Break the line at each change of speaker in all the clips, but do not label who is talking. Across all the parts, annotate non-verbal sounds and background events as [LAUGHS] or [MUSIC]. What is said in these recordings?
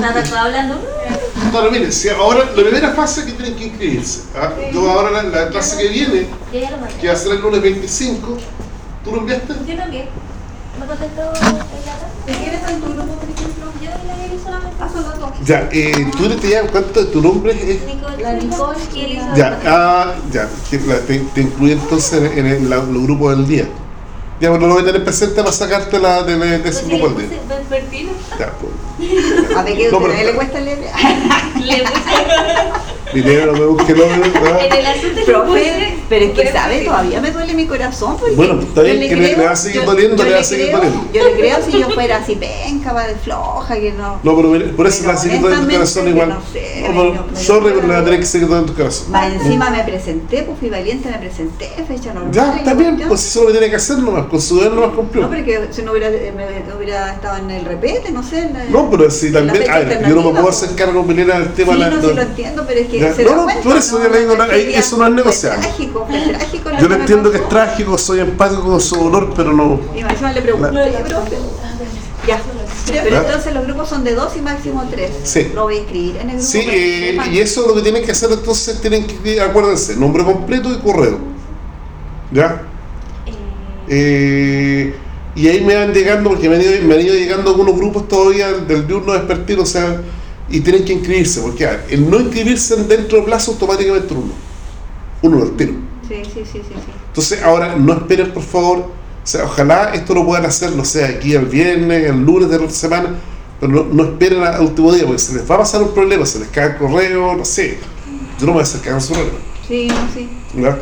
Nada, estaba hablando.
Claro, mire, si ahora la primera fase que tienen que inscribirse. ¿ah? Yo ahora la, la clase que viene,
lo
que va a ser el lunes 25, ¿tú lo enviaste?
Yo también. ¿Me contestó el
quién está en tu grupo, por ejemplo?
Yo le vi solamente.
Son los dos.
Ya, eh, ¿tú te llamas cuánto de tu nombre es?
Nicole,
La Nicole
y Elisa.
Ya, ah, ya, te, te incluí entonces en, en el, la- los grupos del día. Ya, bueno, lo voy a tener presente para sacarte la, de, de ese
Pues
grupo
le
del día. Ya, pues.
A ver, ¿qué
No, pero-
le cuesta leer?
le puse [LAUGHS]
Dinero, no me busque lo
en el asunto le
Profe, pero es que
vespertino.
sabe, todavía me duele mi corazón. Porque
Bueno, está bien que le- le va a seguir doliendo,
yo
le va a seguir
creo-
doliendo.
Yo le creo si yo fuera así penca, va de floja, que no.
No, pero por eso
Pero
la seguir en tu corazón igual.
no sé,
No,
me-
pero sorry, pero la tenés que seguir en tu corazón.
Más encima me presenté, pues fui valiente, me presenté, fecha normal.
Ya, está bien, pues eso es lo que tiene que hacer nomás, con su deber nomás cumplió.
No, pero que si no hubiera, me hubiera estado en el repete, no sé.
No, pero si también, a ver, yo no me puedo
pues.
hacer cargo, Milena, del tema
Sí,
de la-
no,
no-
sí lo entiendo, pero es que
No, no,
cuenta,
por eso yo le digo, no, eso no es negociable.
trágico, fue trágico lo
Yo le
me
entiendo que es trágico, soy empático con su dolor, pero no.
Encima le profe. Ya. Pero entonces los grupos son de dos y máximo tres.
Sí.
Lo voy a escribir en el grupo.
Sí, eh, y eso es lo que tienen que hacer entonces, tienen que, acuérdense, nombre completo y correo. ¿Ya? Eh, y ahí me van llegando, porque me han, ido, me han ido llegando algunos grupos todavía del diurno despertino, o sea, y tienen que inscribirse, porque a ver, el no inscribirse dentro de plazo automáticamente uno. Uno lo tiro.
Sí, sí, sí, sí. sí.
Entonces, ahora no esperen, por favor. O sea, ojalá esto lo puedan hacer, no sé, aquí el viernes, el lunes de la semana, pero no, no esperen al último día, porque se les va a pasar un problema, se les cae el correo, no sé. Yo no me voy a hacer cagar su problema.
Sí, sí.
¿ya?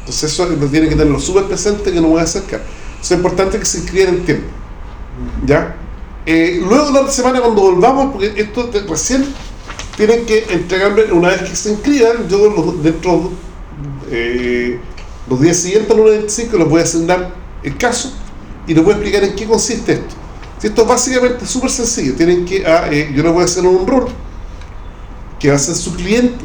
Entonces, eso lo tienen que tenerlo súper presente que no me voy a acercar. Es importante que se inscriban en tiempo. ¿Ya? Eh, luego la semana, cuando volvamos, porque esto recién tienen que entregarme, una vez que se inscriban, yo los, dentro eh, los días siguientes, al lunes 25, les voy a asignar el caso y les voy a explicar en qué consiste esto. Si esto es básicamente súper sencillo, tienen que, ah, eh, yo les voy a hacer un rol que va a ser su cliente.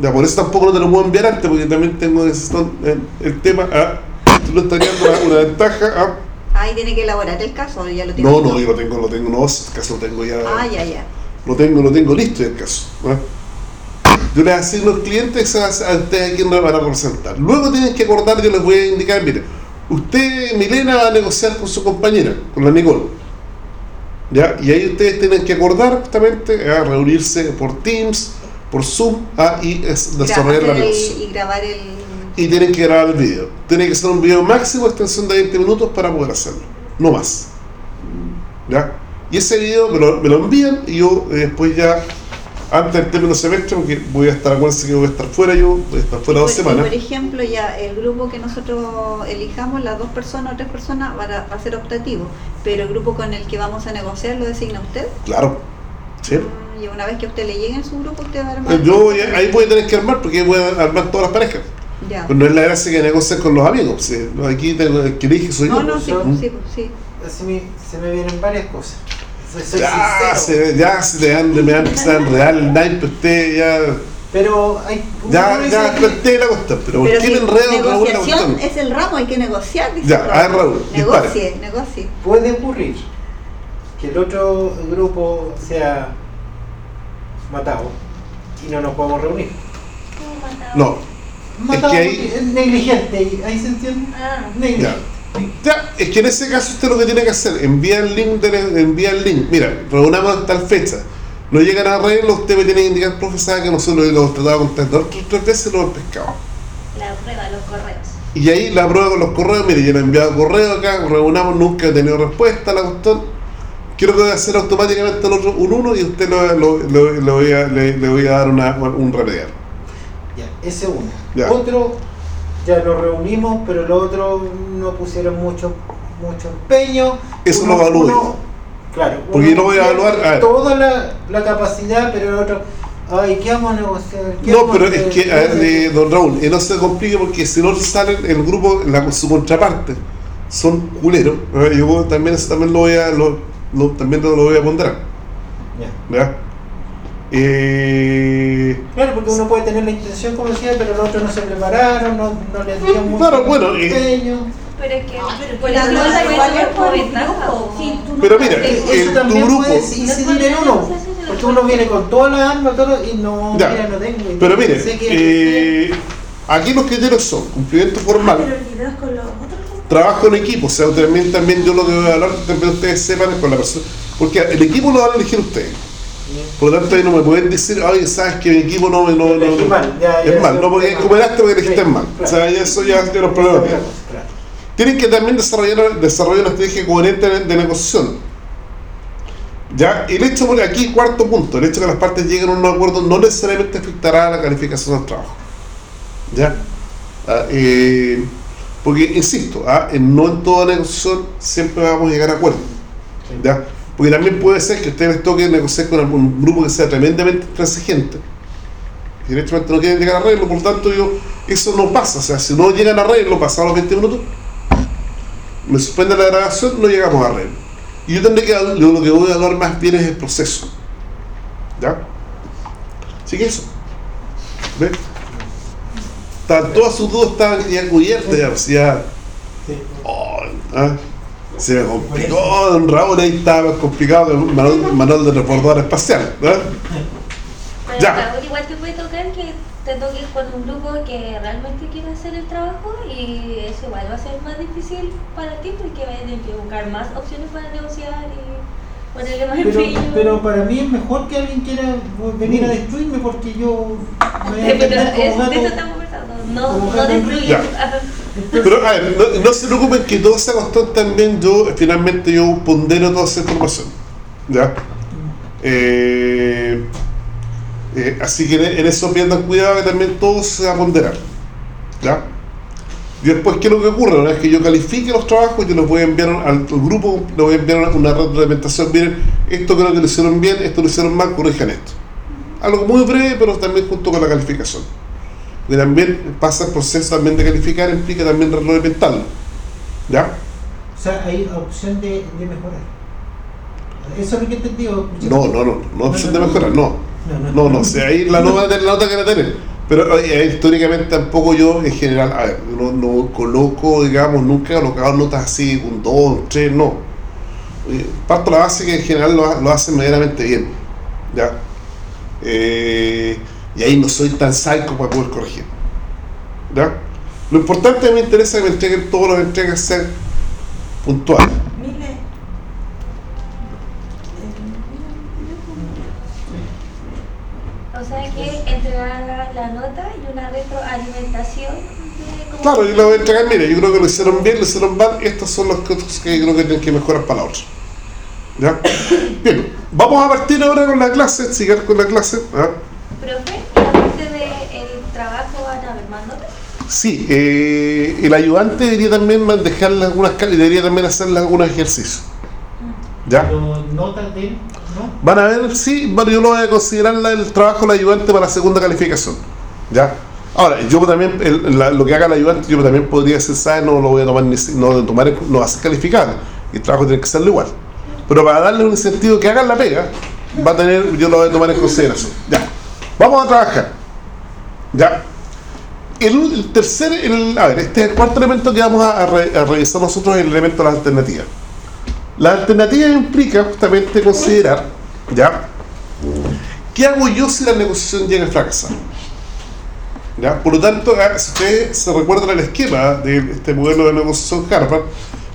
Ya, por eso tampoco no te lo puedo enviar antes, porque también tengo ese- el, el tema, ah, tú lo una ventaja, ah,
Ahí tiene que elaborar el caso, ya lo tiene.
no, no, yo lo tengo, lo tengo, no, el caso lo tengo ya,
Ah, ya, ya.
lo tengo, lo tengo listo el caso. ¿ah? Yo les asigno al cliente esa- a ustedes a quién van a representar. Luego tienen que acordar, yo les voy a indicar, mire, usted, Milena, va a negociar con su compañera, con la Nicole. ¿Ya? Y ahí ustedes tienen que acordar justamente a reunirse por Teams, por Zoom, ah, y es- desarrollar la
el-
negociación.
Y grabar el.
Y tienen que grabar el video. Tiene que ser un video máximo, extensión de 20 minutos para poder hacerlo. No más. ¿Ya? Y ese video me lo, me lo envían y yo eh, después ya, antes del término semestre, porque voy a estar, acuérdense que voy a estar fuera yo, voy a estar fuera dos
por,
semanas.
por ejemplo, ya el grupo que nosotros elijamos, las dos personas o tres personas, va a, va a ser optativo. Pero el grupo con el que vamos a negociar lo designa usted.
Claro. ¿Sí?
Mm, Y una vez que a usted le llegue en su grupo, usted va a armar.
Yo voy a- ahí voy a tener que armar porque voy a armar todas las parejas.
Ya.
Pues no es la gracia que negocien con los amigos. sí. Aquí tengo, el que elige soy
No,
yo.
no, sí,
¿Mm?
sí, sí.
Se me, se me vienen varias cosas. Soy, soy
Ya, se, ya se le dan, me van a empezar a enredar el naipe usted, ya.
Pero hay.
Ya, ya planteé la cuestión, pero ¿por
Pero
qué
si
me enredo Raúl la
negociación
cuestión?
es el ramo, hay que negociar. Dice
Ya, a ver, Raúl,
Negocie, negocie.
puede ocurrir que el otro grupo sea matado y no nos podemos reunir.
No,
Matado
que ahí-
es negligente, ahí- se entiende.
Ah,
Negligente.
ya, es que en ese caso usted lo que tiene que hacer, envía el link, de- envía el link, mira, reunamos tal fecha, no llegan a arreglo, usted me tiene que indicar, profe, sabe que nosotros lo hemos tratado otras tres veces, lo hemos pescado.
la prueba, los correos.
Y ahí la prueba con los correos, mire, yo le he enviado correo acá, reunamos, nunca he tenido respuesta a la cuestión. Quiero que voy a hacer automáticamente el otro un uno y usted lo, lo- lo- le, voy a, le, le voy a dar una, un remedial.
Ya, ese uno.
Ya.
Otro, ya nos reunimos, pero los otros no pusieron mucho, mucho empeño.
Eso
Uno-
lo evalúe.
Claro.
Porque yo lo voy a evaluar.
Toda la, la capacidad, pero el otro, ay, ¿qué vamos a negociar? ¿Qué
No, pero es que, a ver, eh, don Raúl, eh, no se complique porque si no salen el grupo, la, su contraparte, son culeros. Yo también, también lo voy a, lo, lo- también lo voy a ponderar.
Ya.
¿verdad? Eh,
Claro, porque uno puede tener la intención, como decía, pero los otros no se prepararon, no, no le dieron mucho
Claro, bueno, y-
empeño.
pero es que
Ah, pero grupo.
mira,
puedes-
el-
Eso
tu grupo-
puede incidir en uno. Porque uno viene con todas las armas todo, y no,
Ya.
mira, no tengo. y
Pero mire,
que-
eh, aquí los criterios son cumplimiento formal,
con los otros.
trabajo en equipo, o sea, también, también yo lo a hablar, también ustedes sepan con la persona, porque el equipo lo van a elegir ustedes. Por lo tanto, ahí no me pueden decir, oye, sabes que mi equipo no me. No, no,
Elegí
no-
mal, ya, ya,
es mal, no porque
ya.
cooperaste porque
Sí,
mal. O sea, eso ya tiene los problemas.
Claro.
Tienen que también desarrollar, desarrollar una estrategia coherente de, negociación. Ya, el hecho, por aquí, cuarto punto, el hecho de que las partes lleguen a un acuerdo no necesariamente afectará la calificación del trabajo. ¿Ya? Ah, eh, porque, insisto, ah, en- no en toda negociación siempre vamos a llegar a acuerdos. ¿Ya? Porque también puede ser que a ustedes les toque negociar con algún grupo que sea tremendamente intransigente. Y directamente no quieren llegar a arreglo, por lo tanto, yo, eso no pasa. O sea, si no llegan a arreglo pasados los 20 minutos, me suspende la grabación, no llegamos a arreglo. Y yo tendré que, yo lo que voy a hablar más bien es el proceso. ¿Ya? Así que eso. ¿Ves? Todas sus dudas estaban ya cubiertas, ya, ya
Sí.
Oh, ah, se me complicó, don Raúl ahí estaba más complicado que un manual, manual de transbordador espacial. ¿verdad?
Pero
Ya.
Raúl, igual te puede tocar que te toques con un grupo que realmente quiere hacer el trabajo y eso igual va a ser más difícil para ti porque vas a tener que buscar más opciones para negociar y ponerle más
Pero,
empeño.
pero para mí es mejor que alguien quiera venir a destruirme porque yo me voy a [LAUGHS]
pero
entender
es-
como
de eso
gato.
estamos conversando. No, no
gato
destruir. [LAUGHS]
Pero a ver, no, no se preocupen que toda esa cuestión también yo, finalmente yo pondero toda esa información. ¿Ya? Eh, eh, así que en, eso pierdan cuidado que también todo se va a ponderar. ¿Ya? Y después, ¿qué es lo que ocurre? Una vez que yo califique los trabajos, yo los voy a enviar al, al grupo, les voy a enviar una, una retroalimentación. Miren, esto creo que lo hicieron bien, esto lo hicieron mal, corrijan esto. Algo muy breve, pero también junto con la calificación. Porque también pasa el proceso también de calificar, implica también retroalimentarlo. ¿Ya?
O sea, hay opción de, de mejorar. Eso es lo que he entendido.
No, no, no, no opción de mejorar, no.
No, no.
No, ahí la no va a tener la nota que va a tener. Pero eh, históricamente tampoco yo en general, a ver, no, no coloco, digamos, nunca he colocado notas así, un 2, un 3, no. Eh, Parto la base que en general lo, lo hacen medianamente bien. ¿Ya? Eh, y ahí no soy tan psycho para poder corregir. ¿Ya? Lo importante me interesa que me entreguen todo lo que entreguen ser puntual.
Mire,
O sea que entregar la, la nota y una retroalimentación de cómo-
Claro, yo lo voy a entregar, mire, yo creo que lo hicieron bien, lo hicieron mal, estas son las cosas que yo creo que tienen que mejorar para la otra. ¿Ya? [COUGHS] Bien, vamos a partir ahora con la clase, seguir con la clase. ¿ah?
Profe, y aparte del trabajo van a haber más notas.
Sí, eh, el ayudante debería también man- dejarle algunas y debería también hacerle algunos ejercicios. ¿Ya?
Pero notas de ¿no?
Van a ver, sí, bueno, yo lo voy a considerar la- el trabajo del ayudante para la segunda calificación. ¿Ya? Ahora, yo también, el- la- lo que haga el ayudante, yo también podría decir, ¿sabes? No lo voy a tomar, ni, no, tomar no va a ser calificado. El trabajo tiene que serlo igual. Pero para darle un incentivo que hagan la pega, va a tener, yo lo voy a tomar en consideración. Ya. Vamos a trabajar. Ya. El, tercer, el- a ver, este es el cuarto elemento que vamos a, a re- a revisar nosotros, el elemento de las alternativas. La alternativa implica justamente considerar, ¿ya? ¿Qué hago yo si la negociación llega a fracasar? ¿Ya? Por lo tanto, si ustedes se recuerdan el esquema de este modelo de negociación Harvard,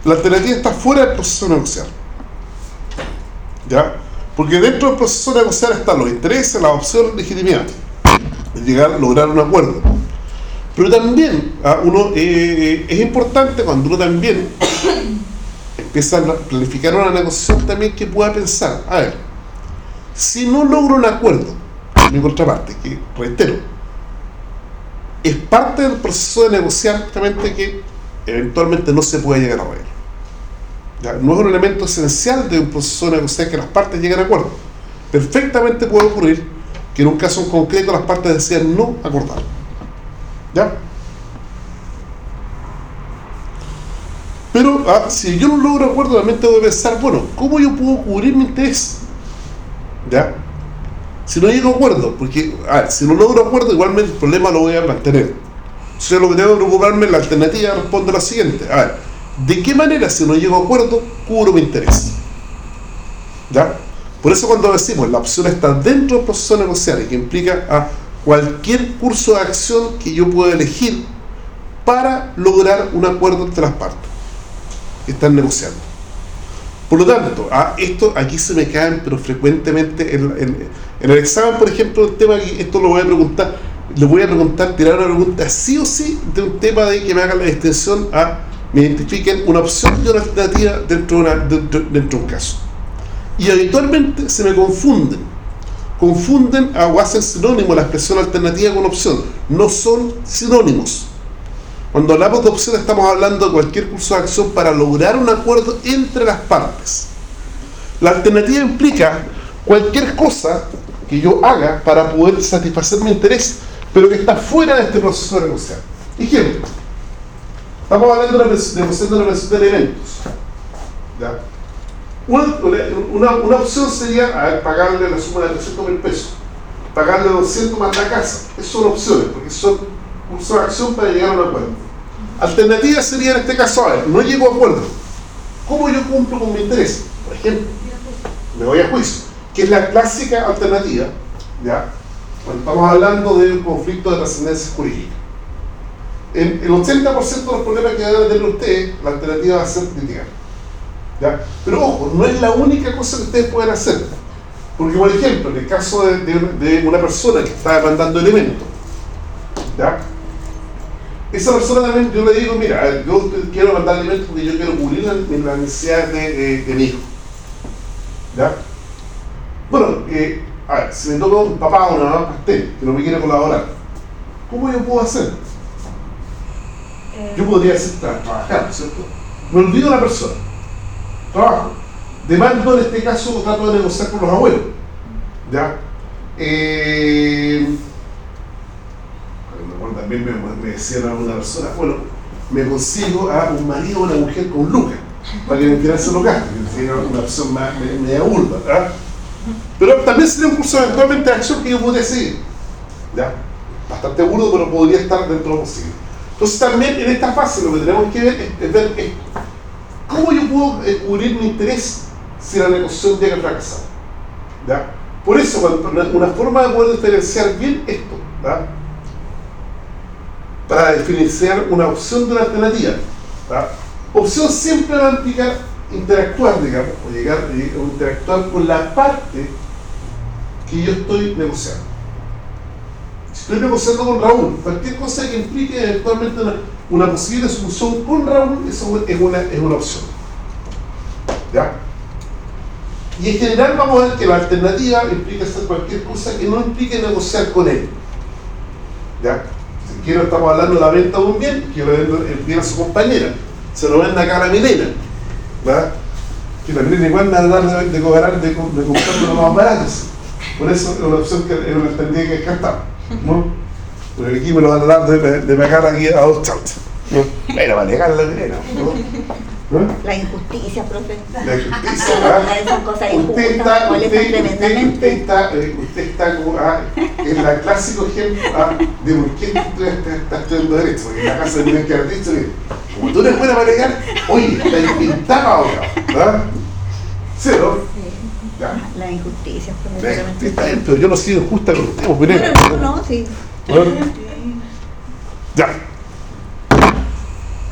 la alternativa está fuera del proceso de negociar. ¿Ya? Porque dentro del proceso de negociar están los intereses, la opción, legitimidad. de Llegar a lograr un acuerdo. Pero también ah, uno eh, es importante cuando uno también [COUGHS] empieza a planificar una negociación también que pueda pensar, a ver, si no logro un acuerdo mi contraparte, que reitero, es parte del proceso de negociar justamente que eventualmente no se puede llegar a arreglo. Ya, No es un elemento esencial de un proceso de negociar que las partes lleguen a acuerdo. Perfectamente puede ocurrir que en un caso en concreto las partes decían no acordar. ¿Ya? Pero ah, si yo no logro acuerdo, también tengo que pensar, bueno, ¿cómo yo puedo cubrir mi interés? ¿Ya? Si no llego a acuerdo, porque, a si no logro acuerdo, igualmente el problema lo voy a mantener. Entonces lo que tengo que preocuparme, la alternativa responde a la siguiente. A ver, ¿De qué manera, si no llego a acuerdo, cubro mi interés? ¿Ya? Por eso cuando decimos la opción está dentro del proceso negocial y que implica a cualquier curso de acción que yo pueda elegir para lograr un acuerdo entre las partes que están negociando. Por lo tanto, a esto aquí se me caen, pero frecuentemente en, el examen, por ejemplo, el tema que esto lo voy a preguntar, le voy a preguntar, tirar una pregunta sí o sí de un tema de que me hagan la distinción a, me identifiquen una opción y una alternativa dentro de, una- dentro, dentro de un caso. Y habitualmente se me confunden. Confunden a o sinónimo la expresión alternativa con opción. No son sinónimos. Cuando hablamos de opción estamos hablando de cualquier curso de acción para lograr un acuerdo entre las partes. La alternativa implica cualquier cosa que yo haga para poder satisfacer mi interés, pero que está fuera de este proceso de negociar. Ejemplo. Estamos hablando de negociando una presión de elementos. ¿Ya? Una, una, una opción sería pagarle la suma de 300 mil pesos, pagarle 200 más la casa. Esas son opciones, porque son de acción para llegar a un acuerdo. Alternativa sería en este caso, a ver, no llego a acuerdo. ¿Cómo yo cumplo con mi interés? Por ejemplo, me voy a juicio, que es la clásica alternativa, ¿ya? Cuando estamos hablando de un conflicto de trascendencia jurídica. En el 80% de los problemas que van a tener ustedes, la alternativa va a ser litigar. Pero ojo, no es la única cosa que ustedes pueden hacer. Porque, por ejemplo, en el caso de, una persona que está demandando elementos, ¿ya? esa persona también, yo le digo, mira, yo quiero mandar alimentos porque yo quiero cubrir las necesidades de, de- de mi hijo. ¿Ya? Bueno, eh, a ver, si me toca un papá o una mamá pastel que no me quiere colaborar, ¿cómo yo puedo hacer?
Eh,
Yo podría hacer tra- trabajar, ¿no es ¿cierto? Me olvido de la persona. Trabajo. Demando en este caso, trato de negociar con los abuelos. ¿Ya? Eh, también me, me decían a una persona, bueno, me consigo a un marido o una mujer con lucas para que me financien los gastos, que una opción más me- media burda, ¿verdad? Pero también sería un curso eventualmente de acción que yo podría seguir. ¿Ya? Bastante burdo, pero podría estar dentro de lo posible. Entonces también en esta fase lo que tenemos que ver es, es ver cómo yo puedo eh, cubrir mi interés si la negociación llega a fracasar. ¿Ya? Por eso, una, forma de poder diferenciar bien esto, ¿ya? para diferenciar una opción de una alternativa. ¿ya? Opción siempre va a implicar interactuar, digamos, o llegar eh, o interactuar con la parte que yo estoy negociando. Si estoy negociando con Raúl, cualquier cosa que implique eventualmente una, una posible solución con Raúl, es una, es una opción. ¿Ya? Y en general vamos a ver que la alternativa implica hacer cualquier cosa que no implique negociar con él. ¿Ya? Si quiero, estamos hablando de la venta de un bien, quiero vender el bien a su compañera. Se lo vende acá a la Milena. ¿verdad? Que la Milena igual me va a dar de, cobrar, de, de comprarlo lo más barato. Por eso es una opción que es una alternativa que descartamos. ¿no? Porque aquí me lo van a dar de, de, de pagar aquí a dos chances. ¿no? Bueno, va a negar la Milena. ¿no? [LAUGHS] ¿No?
La injusticia, profe.
La justicia. [LAUGHS]
Esas cosas
Usted está, usted, usted, usted
tremendamente.
está, eh, usted está como, ah, en la clásico ejemplo ah, de por qué tú estás, estudiando Derecho. Porque en la casa tienen que haber dicho que, como tú eres buena para alegar, oye, está pintada ahora, ¿verdad? ¿Sí o no? Ya.
La injusticia, profe.
La
tremendamente.
está bien, pero yo no soy injusta con usted,
Bueno,
Milena.
no, no, sí.
Bueno. Ya.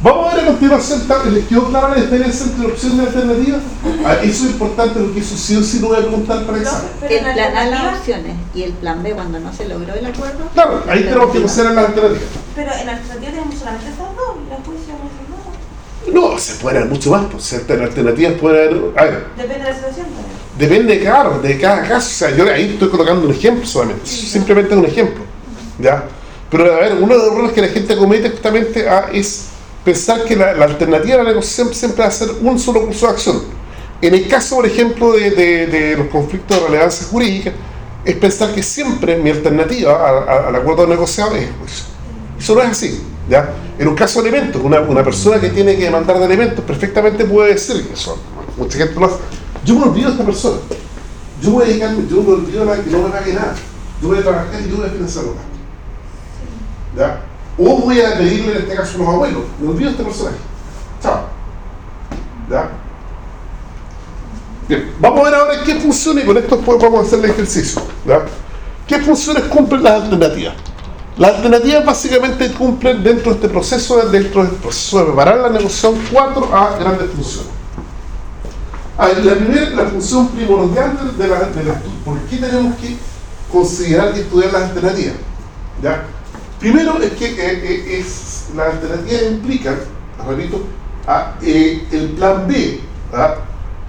Vamos a ver a continuación, ¿está- ¿les quedó clara la diferencia entre opción y alternativa? Ah, eso es importante porque eso sí o sí lo voy a preguntar para examen.
pero
El
en la
plan A las opciones y el plan B cuando no se logró el acuerdo.
Claro, ahí tenemos que
Alternativa.
pasar a la alternativa.
Pero en la alternativa tenemos solamente estas dos, y la juicio no.
No, se puede haber mucho más, pues ciertas alternativas puede haber. A ver,
Depende de la situación. ¿no?
depende, claro, de cada caso. O sea, yo ahí estoy colocando un ejemplo solamente, simplemente un ejemplo. ¿Ya? Pero a ver, uno de los errores que la gente comete justamente ah, es pensar que la, alternativa a la negociación siempre va a ser un solo curso de acción. En el caso, por ejemplo, de, los conflictos de relevancia jurídica, es pensar que siempre mi alternativa al acuerdo negociado es juicio. Eso no es así. ¿ya? En un caso de elementos, una, una persona que tiene que demandar de elementos perfectamente puede decir que eso, mucha gente lo hace. Yo me olvido de esta persona. Yo voy a dedicarme, yo me olvido de que no me pague nada. Yo voy a trabajar y yo voy a financiar gastos. ¿Ya? O voy a pedirle en este caso a los abuelos. Me olvido este personaje. Chao. ¿Ya? Bien, vamos a ver ahora qué funciones, y con esto después vamos a hacer el ejercicio. ¿ya? ¿Qué funciones cumplen las alternativas? Las alternativas básicamente cumplen dentro de este proceso, dentro del proceso de preparar la negociación, cuatro a grandes funciones. A ver, la primera, la función primordial de la, de la ¿por qué tenemos que considerar y estudiar las alternativas? ¿Ya? Primero es que eh, eh, es, las alternativas implican, repito, a, eh, el plan B, ¿ah?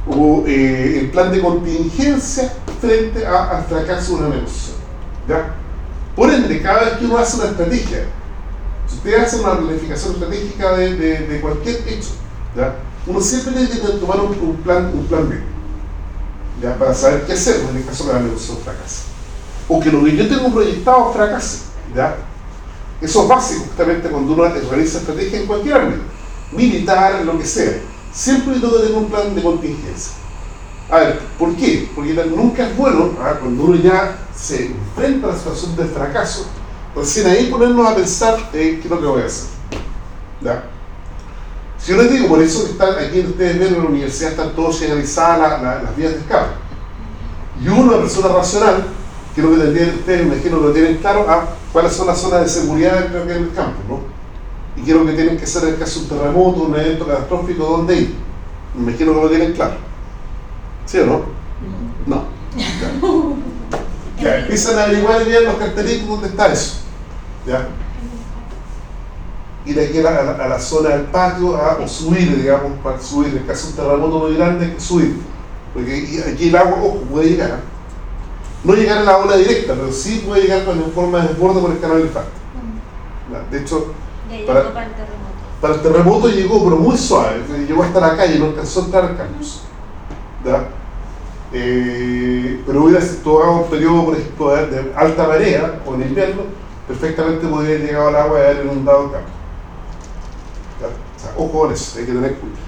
o eh, el plan de contingencia frente a- al fracaso de una negociación. ¿ya? Por ende, cada vez que uno hace una estrategia, si usted hace una planificación estratégica de, cualquier hecho, ¿ya? uno siempre tiene que tomar un, plan, B, ¿ya? para saber qué hacer en el caso de la negociación fracasa. O que lo que yo tengo proyectado fracase. ¿ya? Eso es básico justamente cuando uno realiza estrategia en cualquier ámbito, militar, lo que sea. Siempre que tener un plan de contingencia. A ver, ¿por qué? Porque nunca es bueno, ah, cuando uno ya se enfrenta a la situación de fracaso, recién ahí ponernos a pensar qué es lo que voy a hacer. ¿Ya? Si yo les digo, por eso están aquí ustedes ven en la universidad están todos señalizadas la- la- las vías de escape. Y uno, una persona racional, creo que tendrían, ustedes me imagino que lo tienen claro, ah, cuáles son las zonas de seguridad que en el campo, ¿no? Y creo que tienen que ser en el caso de un terremoto, un evento catastrófico, ¿dónde ir? Me imagino que lo tienen claro. ¿Sí o no? No. Ya, Ya, empiezan a averiguar bien los cartelitos dónde está eso. ¿Ya? Ir aquí a la, a a zona del patio a, o subir, digamos, para subir. En caso de un terremoto muy grande, que subir. Porque aquí- aquí el agua, ojo, puede llegar. No llegar a la ola directa, pero sí puede llegar con en forma de desborde por el canal del impacto. De hecho, Para-
para el terremoto.
para el terremoto llegó, pero muy suave. Llegó hasta la calle, no alcanzó a entrar al campus. Eh, pero hubiera situado un periodo, por ejemplo, de, de alta marea o en invierno, perfectamente podría haber llegado al agua y haber inundado el campo. O sea, ojo con eso, hay que tener cuidado.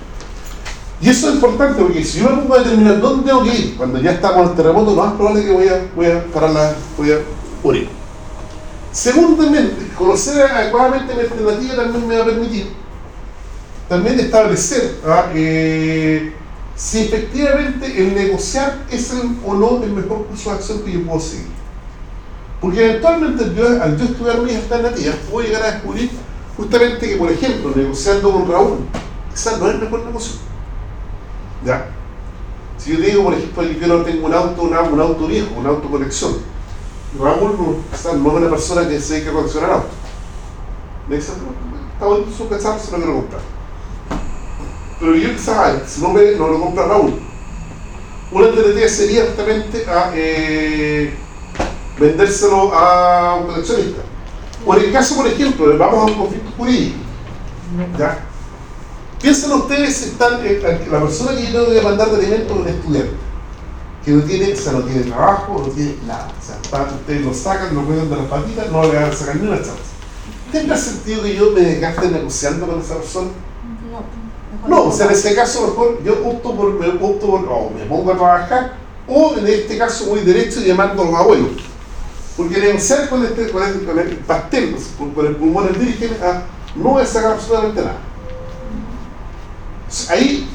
Y eso es importante porque si yo me pongo a determinar dónde tengo que ir, cuando ya estamos en el terremoto, lo más probable es que voy a, voy parar la, voy a morir. Segundamente, conocer adecuadamente mi alternativa también me va a permitir también establecer ¿ah? eh, si efectivamente el negociar es el, o no el mejor curso de acción que yo puedo seguir. Porque eventualmente yo, al yo estudiar mis alternativas puedo llegar a descubrir justamente que, por ejemplo, negociando con Raúl, quizás no es el mejor negocio. ¿Ya? Si yo digo, por ejemplo, que yo no tengo un auto, un auto viejo, un auto colección, Raúl no, quizás es una persona que se dedica a coleccionar autos. Me dice, "No, está bonito su cacharro, se lo quiero comprar. Pero yo quizás, ay, si no, me, no lo compra Raúl. Una alternativa sería justamente a eh, vendérselo a un coleccionista. O en el caso, por ejemplo, vamos a un conflicto jurídico. ¿Ya? Piensen ustedes, están, eh, la persona que yo tengo que demandar de alimentos es un estudiante, que no tiene, o sea, no tiene trabajo, no tiene nada. O sea, está- ustedes lo sacan, lo cuidan de las patitas, no le van a sacar ni una chance. ¿Tendrá sentido que yo me desgaste negociando con esa persona?
No.
No, o sea, en ese caso mejor yo opto por, me opto por, o me pongo a trabajar, o en este caso voy derecho y demando a los abuelos. Porque negociar con, este, con, este- con el pastel, con, el pulmón del dirigente, ah, no voy a sacar absolutamente nada. Ahí,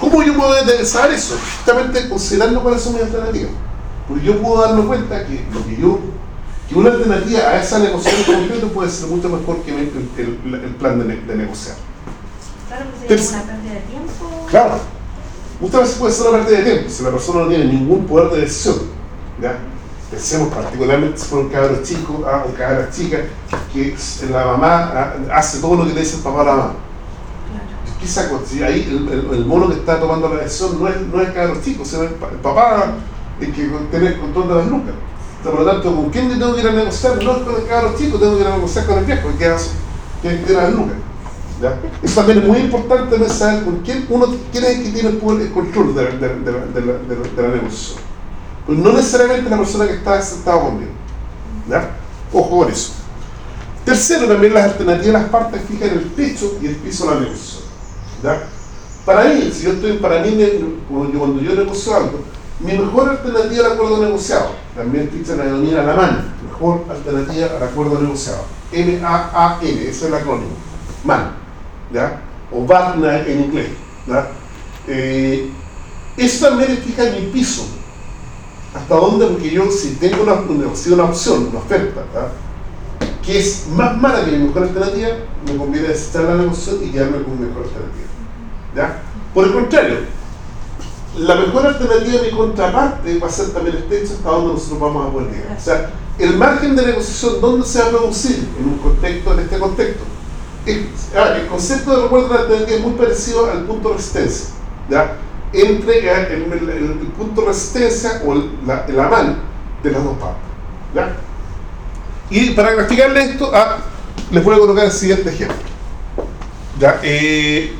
¿cómo yo puedo saber eso? Justamente considerando cuáles son mis alternativas. Porque yo puedo darme cuenta que lo que yo, que una alternativa a esa negociación concreto puede ser mucho mejor que el, el- el plan de, ne- de negociar.
Claro que
Pero-
sería una pérdida de tiempo.
Claro, muchas veces puede ser una pérdida de tiempo si la persona no tiene ningún poder de decisión. ¿ya? Pensemos particularmente si fuera un cabro chico ah, o cabra chica que la mamá ah, hace todo lo que le dice el papá a la mamá. Quizá con- si ahí el, mono que está tomando la decisión no es, no es el cabro chico, sino el, el papá el que tiene el control de las lucas. Sea, por lo tanto, ¿con quién tengo que ir a negociar? No es con el cabro chico, tengo que ir a negociar con el viejo, que hace que tiene las lucas. ¿ya? Eso también es muy importante saber con quién uno quién es el que tiene el, el control de, la- de, negociación. Pues no necesariamente la persona que está sentada conmigo. Ojo con eso. Tercero, también las alternativas las partes fijan el techo y el piso de la negociación. Para mí, si yo estoy para mí, cuando yo, negocio algo, mi mejor alternativa al acuerdo negociado, también ficha la denomina la MAN, mejor alternativa al acuerdo negociado. M-A-A-N, ese es el acrónimo. MAN, ¿ya? O BATNA en inglés, ¿ya? Eh, eso también es fijar mi piso. ¿Hasta dónde? Porque yo, si tengo una, una, una opción, una oferta, que es más mala que mi mejor alternativa, me conviene desechar la negociación y quedarme con mi mejor alternativa. Por el contrario, la mejor alternativa de mi contraparte va a ser también el techo hasta donde nosotros vamos a poder. O sea, el margen de negociación, ¿dónde se va a producir? En un contexto, en este contexto. El, concepto de recuerdo de la alternativa es muy parecido al punto de resistencia. ¿ya? Entre eh, el, punto de resistencia o la, el aval de las dos partes. ¿ya? Y para graficarle esto, ah, les voy a colocar el siguiente ejemplo. ¿ya? Eh,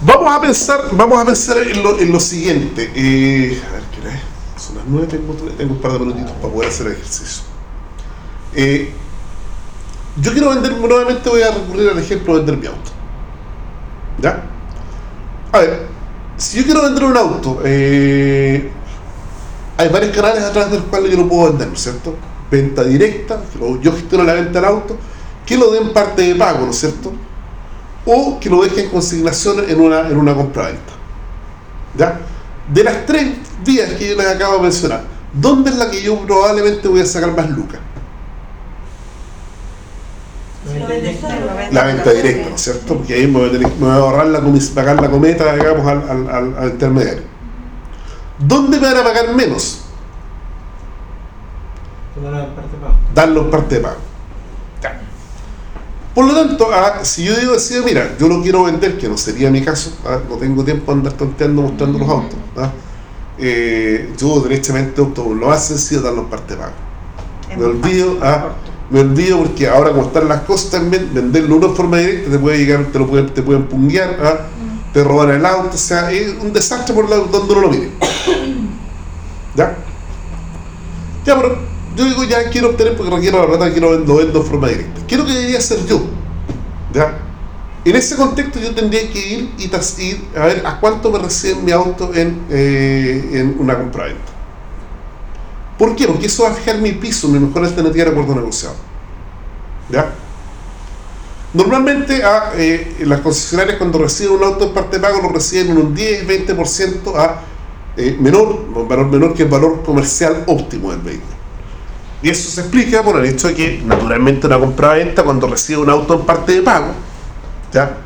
Vamos a pensar, vamos a pensar en lo, en lo siguiente. Eh, a ver, ¿qué es? Son las 9, tengo, un par de minutitos para poder hacer ejercicio. Eh, yo quiero vender, nuevamente voy a recurrir al ejemplo de vender mi auto. ¿Ya? A ver, si yo quiero vender un auto, eh, hay varios canales a través de los cuales yo lo puedo vender, ¿no es cierto? Venta directa, yo gestiono la venta del auto, que lo den parte de pago, ¿no es cierto? O que lo deje en consignación en una, en una compra-venta. ¿Ya? De las tres vías que yo les acabo de mencionar, ¿dónde es la que yo probablemente voy a sacar más lucas? La venta directa, ¿no es cierto? Porque ahí me voy a, tener, me voy a ahorrar la, pagar la cometa, digamos, al, al, al, al intermediario. ¿Dónde me van a pagar menos? Darlo en parte de pago. Por lo tanto, ah, si yo digo, decía, mira, yo lo quiero vender, que no sería mi caso, ah, no tengo tiempo de andar tonteando mostrando los autos, ah, eh, yo derechamente opto por lo más sencillo darlo en parte de pago. Me olvido, me olvido porque ahora como están las cosas también, venderlo uno en forma directa te puede llegar, te lo pueden, te pueden punguear, te roban el auto, o sea, es un desastre por la, donde uno lo mire. [COUGHS] ¿Ya? Ya, pero yo digo ya quiero obtener porque requiero la plata, quiero lo vendo en forma directa. ¿Qué es lo que debería hacer yo? ¿Ya? En ese contexto yo tendría que ir y a ver a cuánto me reciben mi auto en, eh, en una compra-venta. ¿Por qué? Porque eso va a fijar mi piso, mi mejor alternativa de acuerdo negociado. ¿Ya? Normalmente a, eh, las concesionarias cuando reciben un auto en parte de pago lo reciben en un 10-20% a eh, menor, un valor menor que el valor comercial óptimo del vehículo. Y eso se explica por el hecho de que, naturalmente, una compra-venta, cuando recibe un auto en parte de pago, ¿ya?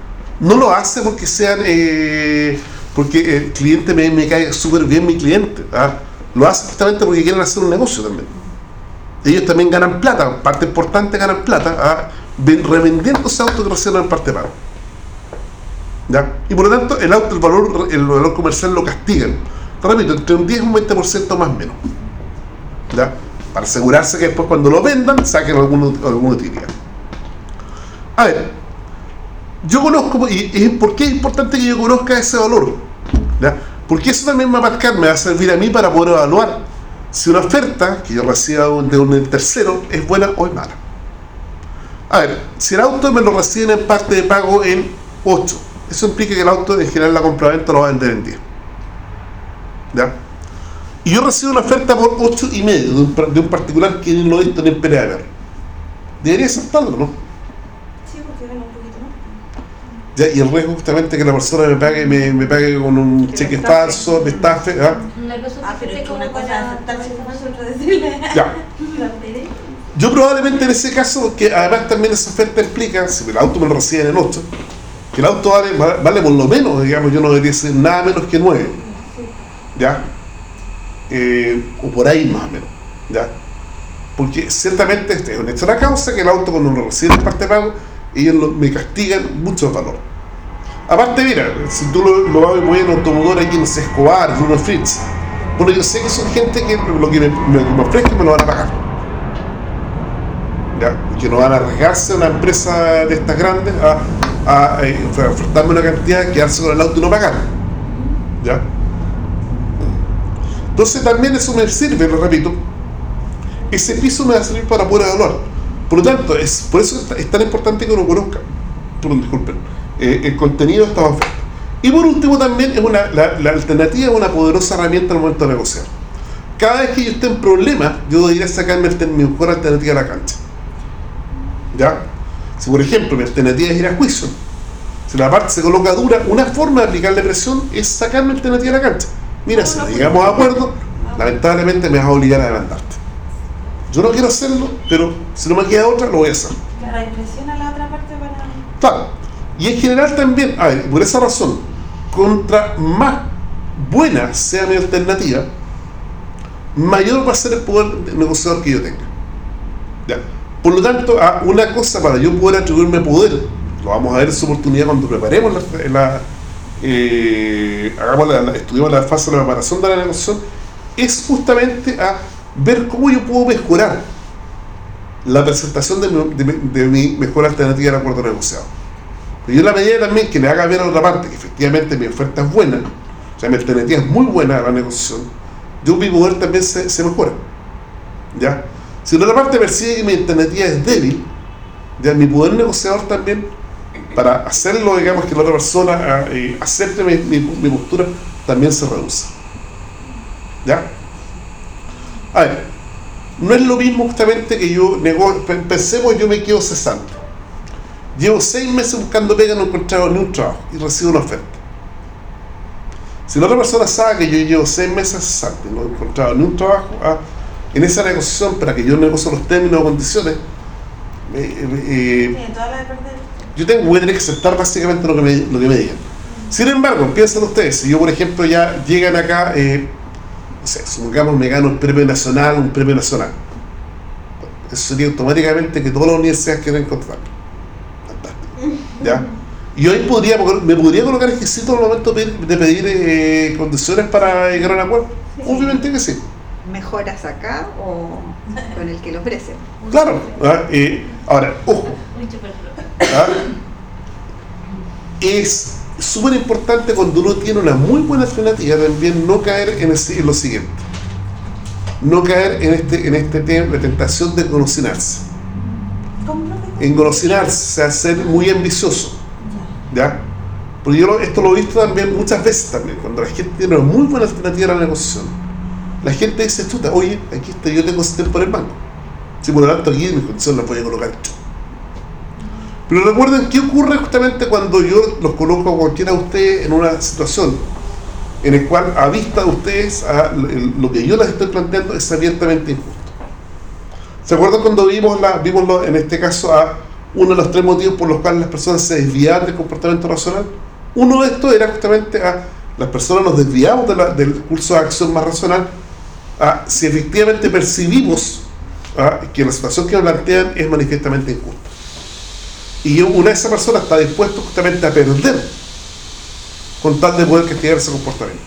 no lo hace porque sean eh, porque el cliente me, me cae súper bien mi cliente. ¿ah? Lo hace justamente porque quieren hacer un negocio también. Ellos también ganan plata, parte importante ganan plata ¿ah? revendiendo ese auto que reciben en parte de pago. ¿Ya? Y por lo tanto, el auto, el valor, el valor comercial lo castigan. Repito, entre un 10 y un 20% más o menos. ¿Ya? Para asegurarse que después cuando lo vendan saquen alguna, alguna utilidad. A ver, yo conozco, y, ¿por qué es importante que yo conozca ese valor? ¿Ya? Porque eso también me va a marcar, me va a servir a mí para poder evaluar si una oferta que yo reciba de un tercero es buena o es mala. A ver, si el auto me lo reciben en parte de pago en 8, eso implica que el auto en general la compra-venta lo va a vender en 10. ¿Ya? Y yo recibo una oferta por 8 y medio de un, de un particular que no lo he visto ni en pelea de ver. Debería aceptarlo, ¿no?
Sí, porque gana un poquito más.
Ya, y el riesgo justamente que la persona me pague, me, me pague con un
Que
cheque falso, me estafe, ¿ah?
Es lo
Ah, pero es que una cosa es. [LAUGHS]
Ya.
La.
Yo probablemente en ese caso, que además también esa oferta implica, si el auto me lo reciben en 8, que el auto vale, vale por lo menos, digamos, yo no debería ser nada menos que 9. ¿Ya? Eh, o por ahí más o menos. ¿Ya? Porque ciertamente este es un hecho de la causa que el auto cuando lo reciben en parte pago, ellos lo- me castigan mucho el valor. Aparte, mira, si tú lo, vas a poner en automotor aquí, no sé, Escobar, Bruno Fritz, bueno, yo sé que son gente que lo que me, me, me ofrezcan me lo van a pagar. ¿Ya? Y que no van a arriesgarse a una empresa de estas grandes a, a, eh, ofertarme una cantidad, quedarse con el auto y no pagar. ¿Ya? Entonces también eso me sirve, lo repito, ese piso me va a servir para poder evaluar. Por lo tanto, es, por eso es tan importante que uno conozca, perdón, disculpen, eh, el contenido de esta oferta. Y por último también es una, la, la alternativa es una poderosa herramienta al momento de negociar. Cada vez que yo esté en problemas, yo debería sacarme el- mi mejor alternativa a la cancha. ¿Ya? Si por ejemplo mi alternativa es ir a juicio, Si la parte se coloca dura, una forma de aplicarle presión es sacarme tenetí a la cancha. Mira, si no llegamos a acuerdo, lamentablemente me vas a obligar a adelantarte. Yo no quiero hacerlo, pero si no me queda otra, lo voy a hacer.
Claro, impresiona la otra parte para.
Claro. Y en general también, a ver, por esa razón, contra más buena sea mi alternativa, mayor va a ser el poder negociador que yo tenga. ¿Ya? Por lo tanto, a una cosa para yo poder atribuirme poder, lo vamos a ver en su oportunidad cuando preparemos la, la eh, hagamos la, la- estudiemos la fase de la preparación de la negociación, es justamente a ver cómo yo puedo mejorar la presentación de mi, de de mi mejor alternativa al acuerdo negociado. Pero yo en la medida también que le haga ver a otra parte que efectivamente mi oferta es buena, o sea, mi alternativa es muy buena a la negociación, yo mi poder también se, se mejora. ¿Ya? Si la otra parte percibe que mi alternativa es débil, ya mi poder negociador también, para hacerlo, digamos, que la otra persona ah, eh, acepte mi, postura, también se reduce. ¿Ya? A ver, no es lo mismo justamente que yo nego, pe- pensemos yo me quedo cesante. Llevo seis meses buscando pega, no he encontrado ni un trabajo y recibo una oferta. Si la otra persona sabe que yo llevo seis meses cesante, no he encontrado ni un trabajo, ah, en esa negociación, para que yo negocie los términos o condiciones, eh,
toda la.
Yo tengo, voy a tener que aceptar básicamente lo que me, lo que me digan. Sin embargo, piensen ustedes, si yo por ejemplo ya llegan acá, eh, no sé, supongamos me gano un premio nacional, un premio nacional. Eso sería automáticamente que todas las universidades quieren contratarme. Fantástico. ¿Ya? Y hoy podría, me podría colocar requisitos al momento de pedir, de pedir, eh, condiciones para llegar a un acuerdo. Obviamente que sí.
¿Mejoras acá o con el que lo ofrece?
Claro. Eh, ahora, ojo. ¿Ah? es súper importante cuando uno tiene una muy buena alternativa también no caer en, el en lo siguiente. No caer en este en este tema la tentación de engolosinarse.
¿Cómo no te
engolosinarse o sea ser muy ambicioso. ¿ya? porque yo esto lo he visto también muchas veces también cuando la gente tiene una muy buena alternativa a la negociación. La gente dice chuta oye aquí está yo tengo ese tiempo en el banco. Si por lo tanto aquí mis condiciones las voy a colocar yo pero recuerden qué ocurre justamente cuando yo los coloco a cualquiera de ustedes en una situación en el cual a vista de ustedes lo que yo les estoy planteando es abiertamente injusto. ¿Se acuerdan cuando vimos vimos en este caso a uno de los tres motivos por los cuales las personas se desviaban del comportamiento racional? Uno de estos era justamente a las personas nos desviamos del curso de acción más racional a si efectivamente percibimos que la situación que me plantean es manifiestamente injusta y una de esas personas está dispuesto justamente a perder con tal de poder castigar ese comportamiento.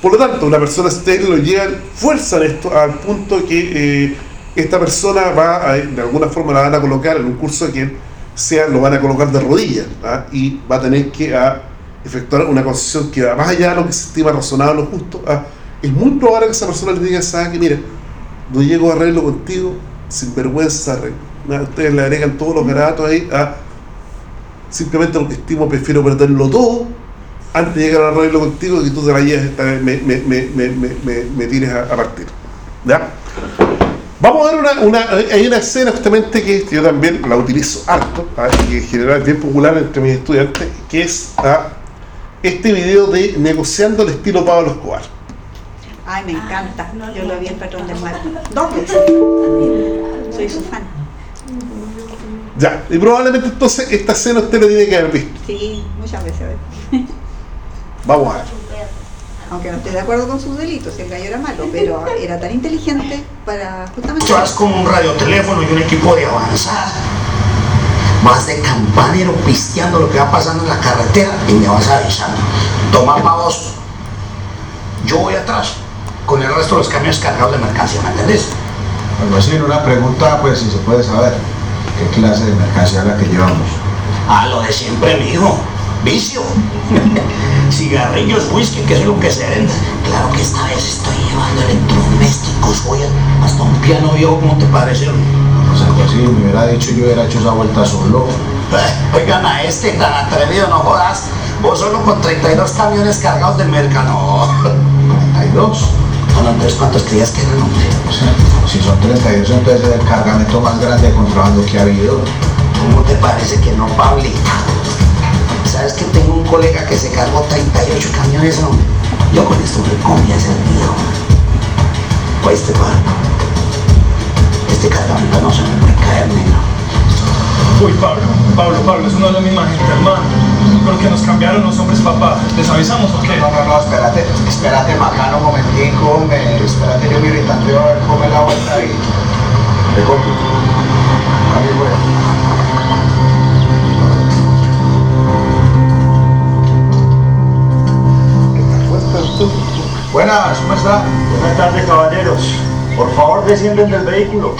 Por lo tanto, una persona estéril lo llevan, fuerzan esto al punto que eh, esta persona va a, de alguna forma la van a colocar en un curso que sea, lo van a colocar de rodillas ¿ah? y va a tener que a, efectuar una concesión que va más allá de lo que se estima razonable o justo. ¿ah? Es muy probable que esa persona le diga, ¿sabes que Mira, no llego a arreglo contigo, sin vergüenza arreglo. ¿Ah? Ustedes le agregan todos los garatos ahí a simplemente lo que estimo prefiero perderlo todo antes de llegar al arreglo contigo que tú te la lleves esta vez, me, me, me, me, me, me- me tires a, a partir. ¿Ya? Vamos a ver una, una, hay una escena justamente que yo también la utilizo harto, ¿ah? y que en general es bien popular entre mis estudiantes, que es ¿ah? este video de negociando el estilo Pablo Escobar.
Ay, me
Ah,
encanta.
no,
Yo
no.
lo vi en Patrón del Mal. Dos veces. Soy su fan.
Ya, y probablemente entonces esta escena usted la tiene que haber visto.
Sí, muchas veces.
Vamos a ver.
Aunque no estoy de acuerdo con sus delitos, el gallo era malo, pero era tan inteligente para justamente...
Tú vas con un radioteléfono y un equipo de avanzada. Vas de campanero pisteando lo que va pasando en la carretera y me vas avisando. Toma pa' vos. Yo voy atrás con el resto de los camiones cargados de mercancía, ¿me entendés?
Algo así, una pregunta, pues si se puede saber, ¿qué clase de mercancía es la que llevamos?
Ah, lo de siempre, mijo. Vicio. [LAUGHS] Cigarrillos, whisky, que es lo que se vende. Claro que esta vez estoy llevando electrodomésticos. Voy hasta un piano viejo, ¿cómo te parece?
Pues algo así, me hubiera dicho yo hubiera hecho esa vuelta solo.
Eh, Oigan a este tan atrevido, no jodas. Vos solo con 32 camiones cargados de merca, no.
32.
Entonces, ¿cuántos creías que eran, hombre?
O sea, si son 32, entonces es el cargamento más grande de contrabando que ha habido.
¿Cómo te parece que no, Pablito? ¿Sabes que tengo un colega que se cargó 38 camiones, hombre? Yo con esto me comí ese día, Pues este barco, este cargamento no se me puede caer, nena.
Uy, Pablo, Pablo, Pablo, eso no es la misma gente, hermano. Creo que nos cambiaron los hombres, papá. ¿Les avisamos o qué?
No, no, no, espérate, espérate, Macano, un momentico, me, espérate, yo me irritando, a ver cómo es la vuelta ahí. Te compro. Ahí, güey. Buenas, ¿cómo está?
Buenas tardes, caballeros. Por favor, descienden del vehículo.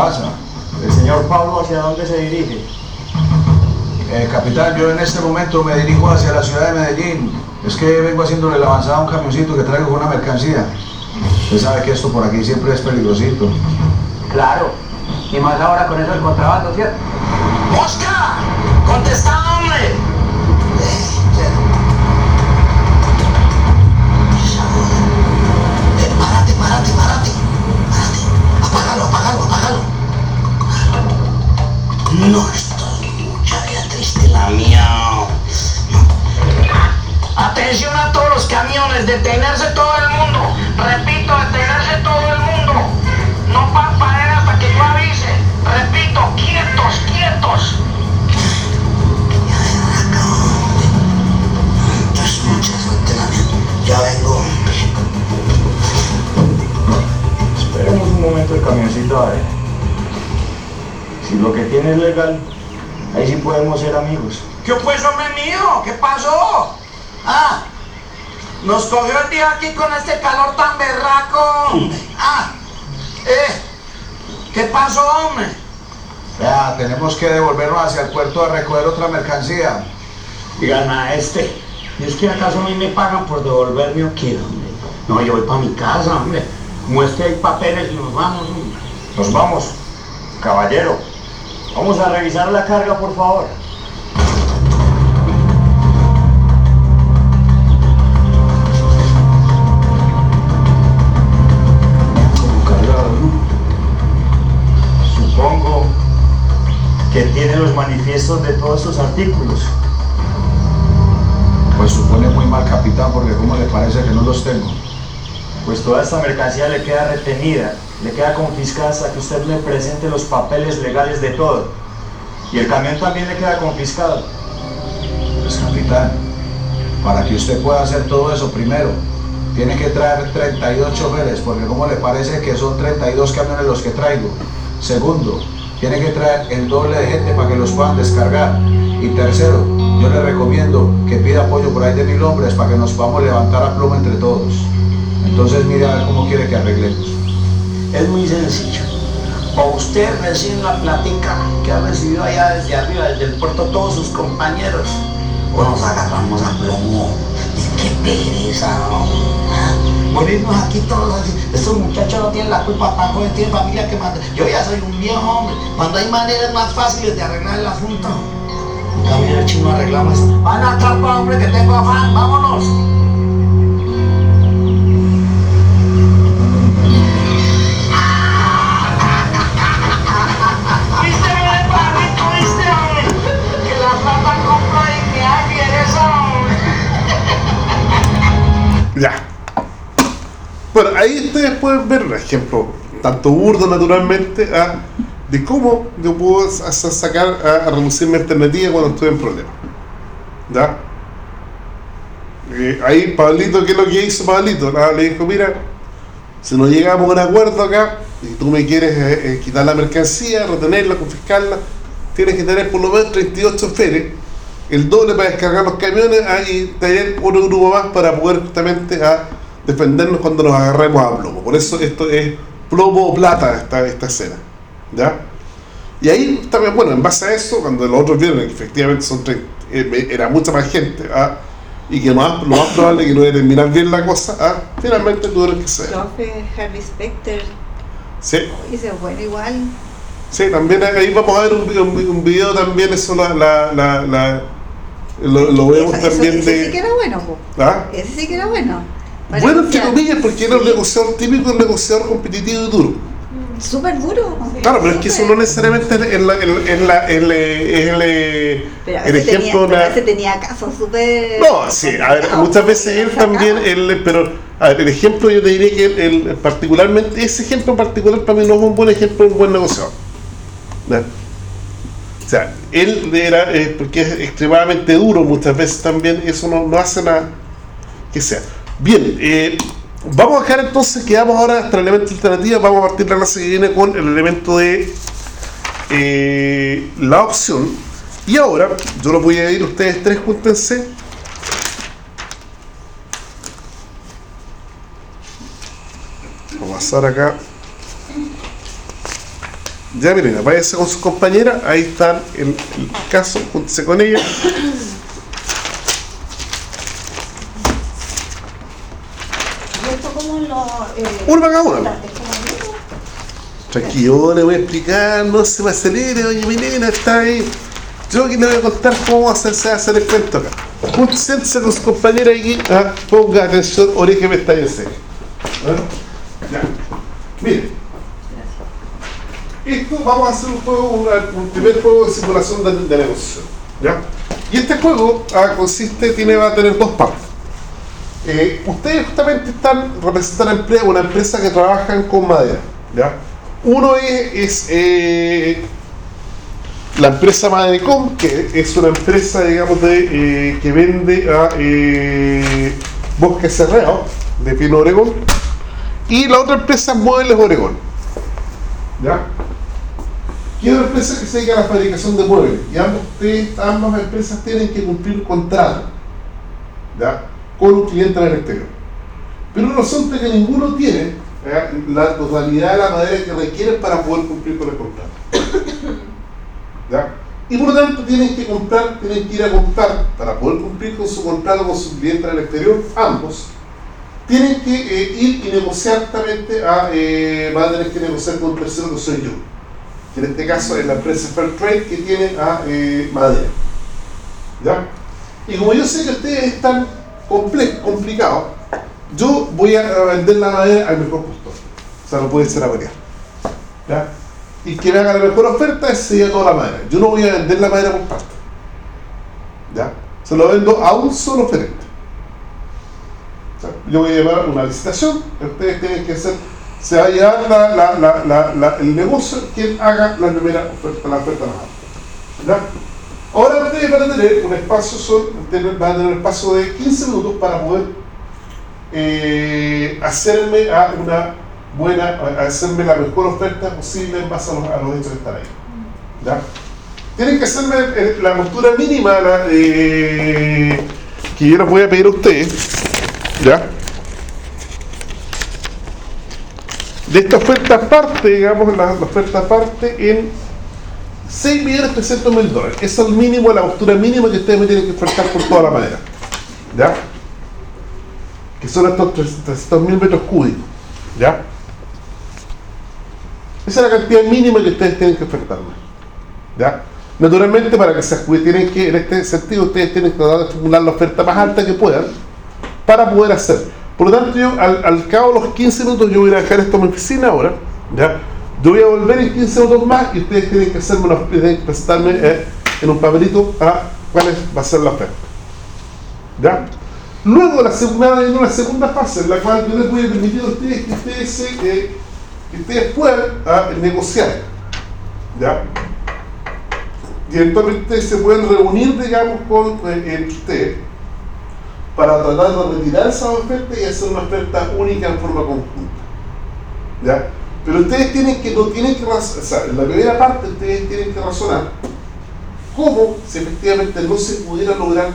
Pasa?
El señor Pablo, ¿hacia dónde se dirige?
Eh, capitán, yo en este momento me dirijo hacia la ciudad de Medellín. Es que vengo haciéndole la avanzada a un camioncito que traigo con una mercancía. Usted sabe que esto por aquí siempre es peligrosito.
Claro. Y más ahora con eso del contrabando, ¿cierto?
Mosca, contesta, No, esto es mucha vida triste la mía. Atención a todos los camiones, detenerse todo el mundo. Repito, detenerse todo el mundo. No parpadeen hasta que yo avise. Repito, quietos, quietos.
Lo que tiene es legal, ahí sí podemos ser amigos.
¿Qué pues, hombre mío? ¿Qué pasó? Ah, nos cogió el día aquí con este calor tan berraco. Ah, eh, ¿qué pasó, hombre?
Vea, tenemos que devolvernos hacia el puerto a recoger otra mercancía.
Digan a este. ¿Y es que acaso a mí me pagan por devolverme o qué, hombre? No, yo voy para mi casa, hombre. Muestre ahí papeles y nos vamos, hombre.
Nos vamos. Caballero, vamos a revisar la carga, por favor.
Como cargado, ¿no?
Supongo que tiene los manifiestos de todos estos artículos.
Pues supone muy mal, capitán, porque ¿cómo le parece que no los tengo?
Pues toda esta mercancía le queda retenida, le queda confiscada hasta que usted le presente los papeles legales de todo. Y el camión también le queda confiscado.
Pues capitán, para que usted pueda hacer todo eso primero, tiene que traer 32 choferes, porque ¿cómo le parece que son 32 camiones los que traigo? Segundo, tiene que traer el doble de gente para que los puedan descargar. Y tercero, yo le recomiendo que pida apoyo por ahí de mil hombres para que nos podamos levantar a plomo entre todos. Entonces mire a ver cómo quiere que arreglemos.
Es muy sencillo. O usted recibe la platica que ha recibido allá desde arriba, desde el puerto, todos sus compañeros. O nos agarramos a plomo. Y qué pereza, ¿no? ¿Ah? Morirnos aquí todos así. Estos muchachos no tienen la culpa, Paco tiene familia que manda. Yo ya soy un viejo hombre. Cuando hay maneras más fáciles de arreglar el asunto. El chino arreglamos. Van a atrapar, hombre, que tengo afán. Vámonos.
Bueno, ahí ustedes pueden ver un ejemplo, tanto burdo naturalmente, ah, de cómo yo puedo sa- sa- sacar a, a reducir mi alternativa cuando estoy en problemas. ¿Ya? Eh, ahí Pablito, ¿qué es lo que hizo Pablito? Ah, le dijo, mira, si no llegamos a un acuerdo acá y tú me quieres eh, eh, quitar la mercancía, retenerla, confiscarla, tienes que tener por lo menos 32 choferes, el doble para descargar los camiones ah, y tener otro grupo más para poder justamente ah, defendernos cuando nos agarremos a plomo. Por eso esto es plomo o plata esta, esta escena. ¿Ya? Y ahí también, bueno, en base a eso, cuando los otros vieron que efectivamente son 30, eh, me- era mucha más gente, ¿ah? y que más, lo más probable es que no iba a terminar bien la cosa, ¿ah? finalmente tuvieron que ser.
Profe Harvey Specter,
Sí,
dice, bueno, igual.
sí, también ahí vamos a ver un, video- un, un video también, eso la, la, la, la- lo, lo vemos
Eso- eso-
también
ese
de...
sí que era bueno.
¿ah?
Ese sí que era bueno. Para
Bueno, entre comillas, porque era un negociador típico, un negociador competitivo y duro.
Súper duro.
Claro, pero es que eso no necesariamente es el, el, el, es el,
Pero a
el
veces tenía,
ejemplo de
pero a
una-
veces tenía casos súper.
No, sí, a ver, [LAUGHS] muchas veces él también, él, pero a ver, el ejemplo yo te diría que el- particularmente, ese ejemplo en particular para mí no es un buen ejemplo de un buen negociador. O sea, él era, eh, porque es extremadamente duro muchas veces también, eso no, no hace nada que sea. Bien, eh, vamos a dejar entonces, quedamos ahora hasta el elemento alternativo, vamos a partir la clase que viene con el elemento de eh, la opción. Y ahora, yo lo voy a ir, ustedes tres, júntense. Vamos a pasar acá. Ya miren, váyanse con su compañera, ahí está el, el caso, júntense con ella.
¿Y esto cómo lo.? Es como-
Tranquilo, le voy a explicar, no se me acelere, oye, mi nena está ahí. Yo aquí le voy a contar cómo hacer el cuento acá. Siéntese con su compañera aquí, ah, ponga atención, orígeme está en serio. ¿Ah? Ya. Miren. Esto vamos a hacer un juego, un primer juego de simulación de, de negociación. ¿Ya? Y este juego ah, consiste, tiene, va a tener dos partes. Eh, ustedes justamente están representando una empresa, que trabajan con madera. ¿ya? Uno es, eh, la empresa Madecom, que es una empresa, digamos, eh, que vende a Bosque de Pino Oregón. Y la otra empresa es Muebles Oregón. ¿Ya? Que es una empresa que se dedica a la fabricación de muebles. Y ambas empresas tienen que cumplir un contrato. ¿ya? Con un cliente en el exterior. Pero resulta que ninguno tiene la totalidad de la madera que requieren para poder cumplir con el contrato. [COUGHS] ¿Ya? Y por lo tanto tienen que comprar, tienen que ir a comprar para poder cumplir con su contrato con su cliente en el exterior, ambos. Tienen que eh, ir y negociar justamente a, eh, que negociar con un tercero que soy yo. En este caso es la empresa Fair Trade que tiene a eh, madera. ¿Ya? Y como yo sé que ustedes están comple- complicados, yo voy a vender la madera al mejor postor. O sea, no puede ser a variar. ¿Ya? Y que me haga la mejor oferta es se lleva toda la madera. Yo no voy a vender la madera por parte. ¿Ya? Se lo vendo a un solo oferente. O sea, yo voy a llevar una licitación, ustedes tienen que hacer, se va a llevar la- la- la- el negocio quien haga la primera oferta, la oferta más alta. ¿Ya? Ahora ustedes van a tener un espacio, son, van a tener un espacio de 15 minutos para poder eh, hacerme a una buena, hacerme la mejor oferta posible en base a los, a los hechos que están ahí. ¿Ya? Tienen que hacerme eh, la postura mínima eh, que yo les voy a pedir a ustedes. ¿Ya? De esta oferta parte, digamos, la, la oferta parte en 6.300.000 dólares. Es el mínimo, la postura mínima que ustedes me tienen que ofertar por toda la madera. ¿Ya? Que son estos 300.000 metros cúbicos. ¿Ya? Esa es la cantidad mínima que ustedes tienen que ofertarme. ¿Ya? Naturalmente, para que se ajuste, tienen que, en este sentido, ustedes tienen que tratar la oferta más alta que puedan para poder hacer. Por lo tanto, yo al, al cabo de los 15 minutos, yo voy a dejar esto en mi oficina ahora. ¿ya? Yo voy a volver en 15 minutos más y ustedes tienen que hacerme una, tienen que presentarme eh, en un papelito a cuál va a ser la oferta. ¿Ya? Luego la segunda, una segunda fase en la cual yo les voy a permitir a ustedes que ustedes, eh, puedan ah, negociar. ¿Ya? Y entonces ustedes se pueden reunir, digamos, con eh, ustedes para tratar de retirar esa oferta y hacer una oferta única en forma conjunta. ¿Ya? Pero ustedes tienen que, no tienen que o sea, en la primera parte ustedes tienen que razonar cómo si efectivamente no se pudiera lograr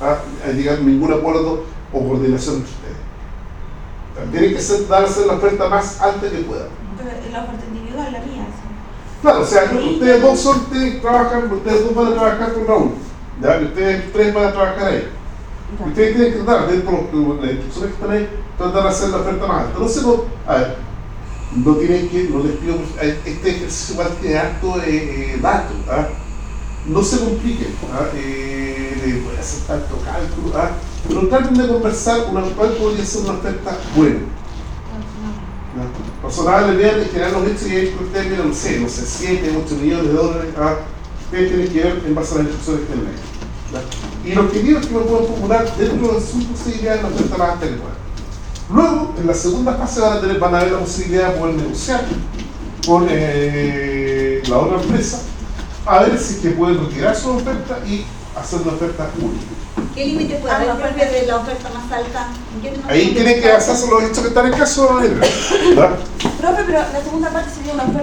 a, a llegar a ningún acuerdo o coordinación entre ustedes. Tienen que ser, darse la oferta más alta que puedan.
Entonces, la oferta individual, la mía. sí.
Claro, o sea,
Sí.
ustedes dos son, ustedes trabajan, ustedes dos van a trabajar con Raúl. ¿ya? Ustedes tres van a trabajar ahí. Ustedes tienen que tratar, dentro de las instrucciones que están ahí, tratar de hacer la oferta más alta. No se a ver, no tienen que, no les pido, este ejercicio igual tiene harto eh, eh, datos, ¿ah? no se compliquen, ¿ah? eh, de poder hacer tanto cálculo, ¿ah? pero traten de conversar una cuál podría ser una oferta buena. ¿ya? Personal, le vean en general los hechos y ustedes miran, no sé, no sé, 7, 8 millones de dólares, ¿ah? ustedes tienen que ver en base a las instrucciones que. ¿ya? Y los objetivos que me pueden formular dentro de sus posibilidades la oferta más puedan. Luego, en la segunda fase van a, tener, van a ver la posibilidad de poder negociar con eh, la otra empresa a ver si es que pueden retirar su oferta y hacer una oferta única.
¿Qué límite puede haber aparte de la oferta más alta? ¿En qué tenemos
Ahí tienen que basarse los hechos que están en caso ¿verdad?
Profe, pero la segunda parte sería una oferta